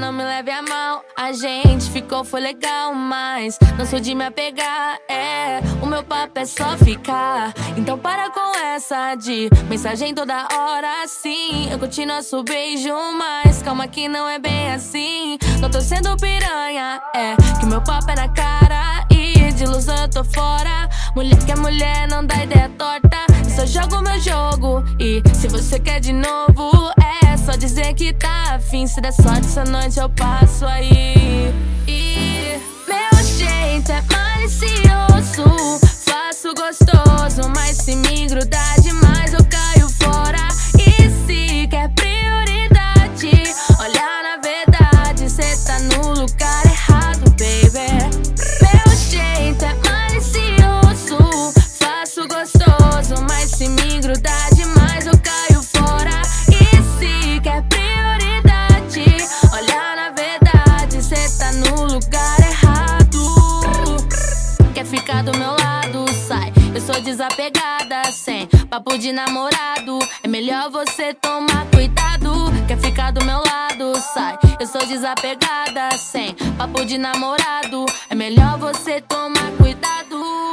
não me leve a mal. A gente ficou, foi legal, mas não sou de me apegar. É, o meu papo é só ficar. Então para com essa de mensagem toda hora. Sim, eu continuo a beijo, mas calma que não é bem assim. Não tô sendo piranha, é que meu papo é na cara. E de ilusão eu tô fora. Mulher que é mulher, não dá ideia torta. Eu só jogo meu jogo. E se você quer de novo, só dizer que tá afim. Se der sorte essa noite eu passo aí. E meu jeito é malicioso. Ficar do meu lado, sai. Eu sou desapegada, sem papo de namorado. É melhor você tomar cuidado. Quer ficar do meu lado, sai. Eu sou desapegada, sem papo de namorado. É melhor você tomar cuidado.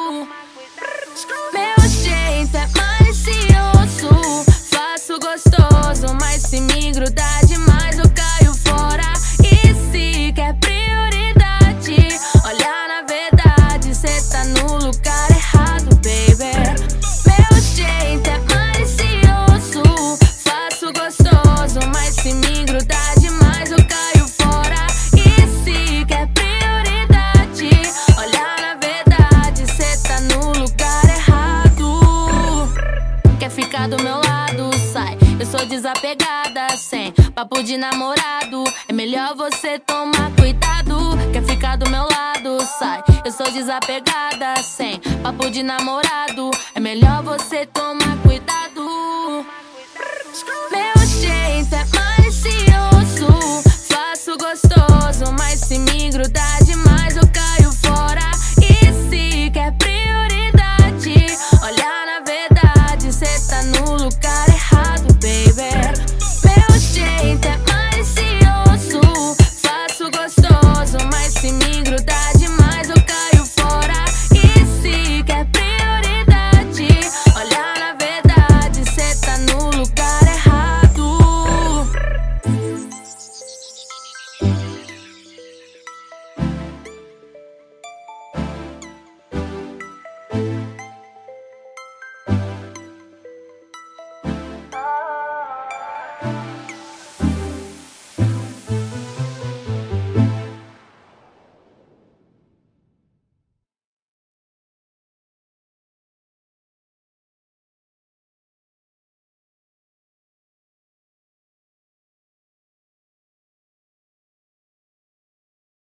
pegada sem papo de namorado. É melhor você tomar cuidado. Quer ficar do meu lado? Sai, eu sou desapegada sem papo de namorado. É melhor você tomar cuidado. Meu jeito é malicioso, faço gostoso, mas se me grudar demais eu caio fora. E se quer prioridade, olhar na verdade, cê tá no lugar